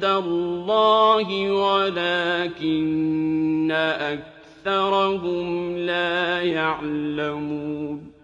عِندَ اللَّهِ وَلَٰكِنَّ أَكْثَرَهُمْ لَا يَعْلَمُونَ.